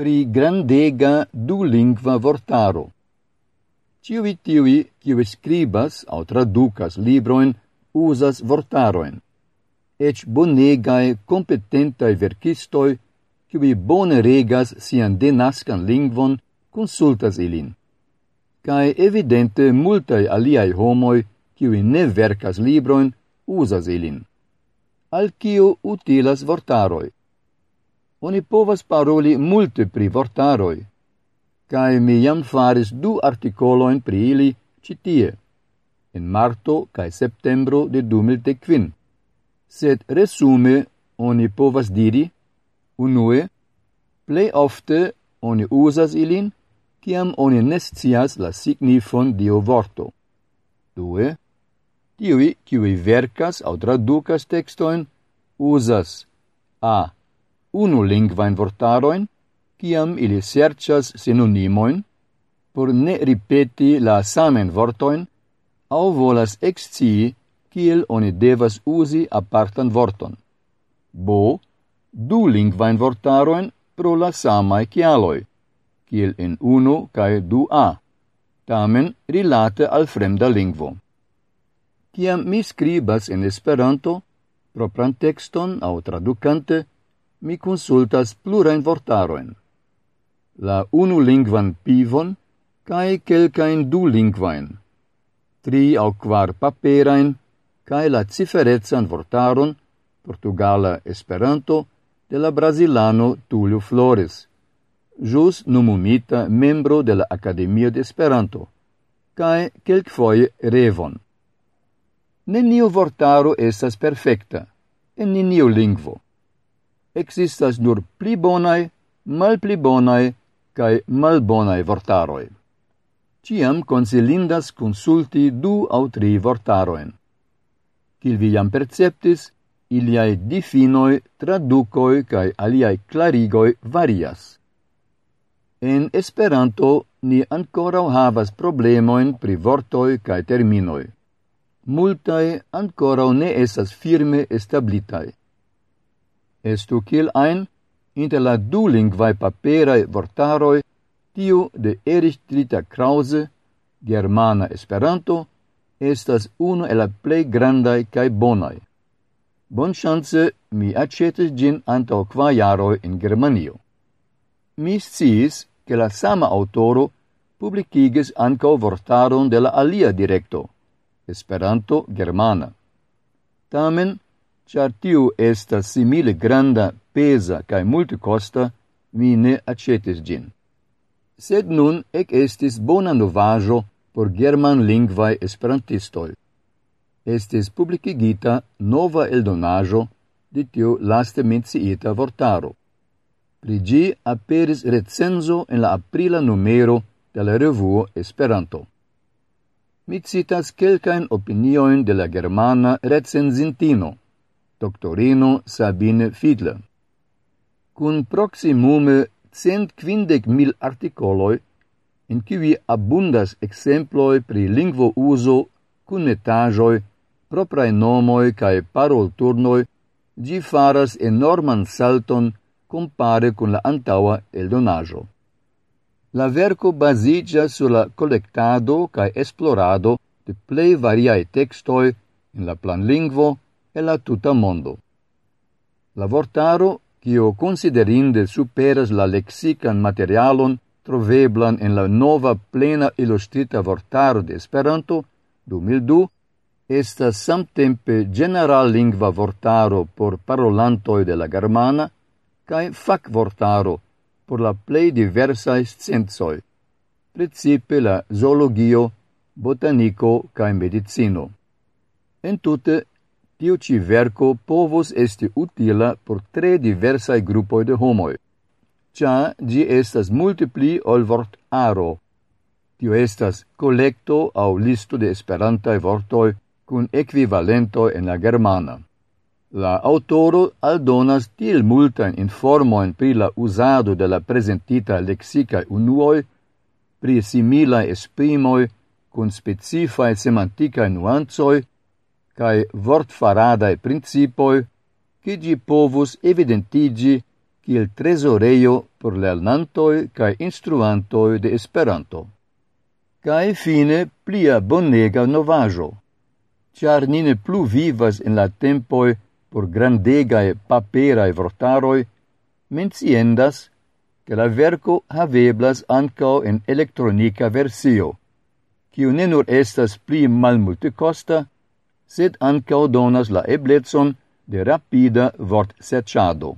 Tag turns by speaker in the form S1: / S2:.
S1: pri grandega dulingva vortaro. Ciui tiui, kiu scribas au traducas libroin, usas vortaroin. Ec bonegae, competentae verkistoi, kiui bone regas sian denascan lingvon, consultas ilin. Cae evidente multae aliai homoi, kiui ne vercas libroin, usas ilin. Al kiu utilas vortaroi? oni povas paroli multe pri vortaroi, cae mi jam faris du articoloin pri ili citie, in marto cae septembro de 2015. Sed resume oni povas diri, unue, plei ofte oni usas ilin, ciam oni nescias la signifon dio vorto. Due, tiui kiui vercas au traducas textoin usas a unu lingvain vortaroin, ciam ili sercias sinonimoin, por ne ripeti la samen vortoin, au volas excii kiel oni devas usi apartan vorton. Bo, du lingvain vortaroin pro la samae cialoi, kiel en unu cae du a, tamen rilate al fremda lingvo. Ciam mi scribas en Esperanto, propran texton au traducante, mi consultas plurain vortaroin. La unu lingvan pivon, cae quelcain du lingvain, tri au quar paperain, cae la ciferezan vortaron, Portugala Esperanto, de la brasilano Tulio Flores, jus numumita membro de la Academia de Esperanto, cae quelcfoie revon. Nenio vortaro estas perfecta, en nenio lingvo existas nur pli bonaj, malpli bonaj kaj malbonaj vortaroi. Ciam consilindas consulti du au tri vortaroen. Cil vi jam perceptis, iliae difinoi, traducoi cae aliae clarigoi varias. En Esperanto ni ancora havas problemoin pri vortoi cae terminoi. Multae ancora ne esas firme establitai estu kiel ein inter la du lingvae paperae vortaroi tiu de Erich Trita Krause, Germana Esperanto, estas unu el la plei grandai cae bonai. Bon chance mi accetes gin anto qua jaroi in Germanio. Mi sciis che la sama autoro publicigis anco vortaron de la alia directo, Esperanto Germana. Tamen, char tiu estas simile granda, pesa cae multicosta, mi ne acetis gin. Sed nun ec estis bona novajo por german lingvae esperantistoi. Estis publicigita nova eldonajo di tiu laste menciita vortaro. Pri gi aperis recenzo en la aprila numero de la revuo Esperanto. Mi citas quelcaen opinioin de la germana recenzintino, doctorino Sabine Fiedler. Cun proximume cent quindec mil articoloi, in cui abundas exemploi pri lingvo uso, cunetajoi, proprae nomoi cae parol turnoi, gi faras enorman salton compare cun la antaua eldonajo. La verco basigia sur la collectado cae esplorado de plei variae textoi in la plan lingvo, e la tuta mondo. La vortaro, cio considerinde superas la lexican materialon troveblan en la nova plena illustrita vortaro de Esperanto 2002, estas samtempe general lingva vortaro por parolantoi de la germana cae fac vortaro por la plei diversae sciencoi, principe la zoologio, botanico cae medicino. En tute, tiu ci verco povos esti utila por tre diversai gruppoi de homoi, cia gi estas multipli ol vort aro. Tio estas collecto au listo de esperantai vortoi cun equivalento en la germana. La autoro aldonas til multan informoin pri la usado de la presentita lexicae unuoi, pri similae esprimoi, cun specifae semanticae nuanzoi, cae vortfaradae principoi, che gi povus evidentigi kiel tresoreio por lernantoi cae instruantoi de Esperanto. Cae fine plia bonega novajo, char nine plu vivas in la tempoi por grandegae paperae vortaroi, menciendas che la verco haveblas ancao in electronica versio, quiu ne nur estas pli malmulte costa, sed ancao donas la eblezon de rapida vort serciado.